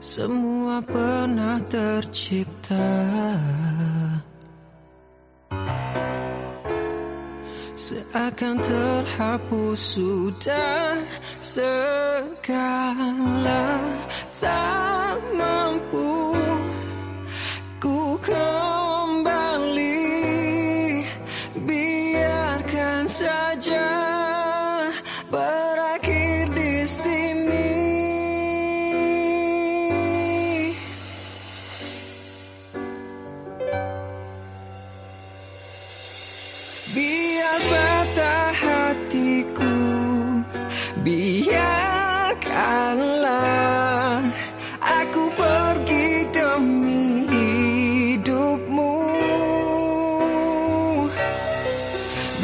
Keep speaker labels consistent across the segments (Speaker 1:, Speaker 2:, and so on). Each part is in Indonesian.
Speaker 1: Semua pernah tercipta. Seakan terhapus sudah segala Tak mampu ku kembali. Biarkan saja Biarkanlah Aku pergi demi hidupmu.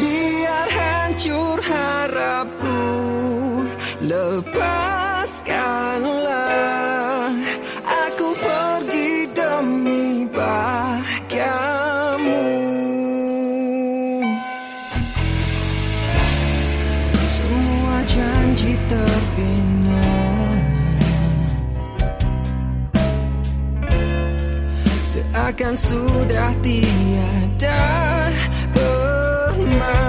Speaker 1: Biar hancur harapku Lepaskanlah terbina Seakan sudah tiada bermakna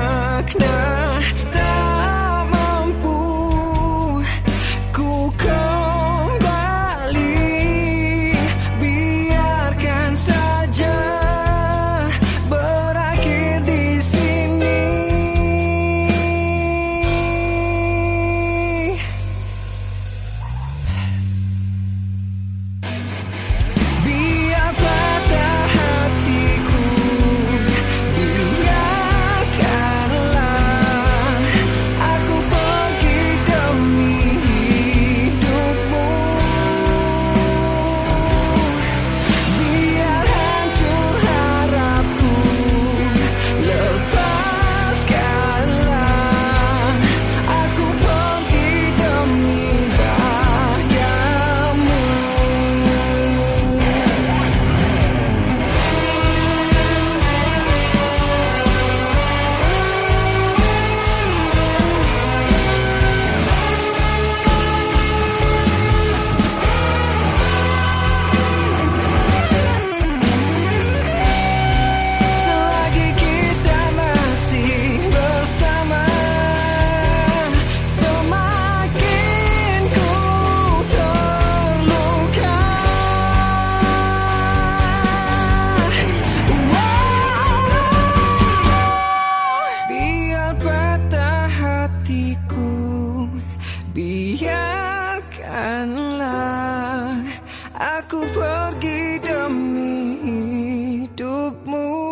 Speaker 1: Ku pergi demi hidupmu.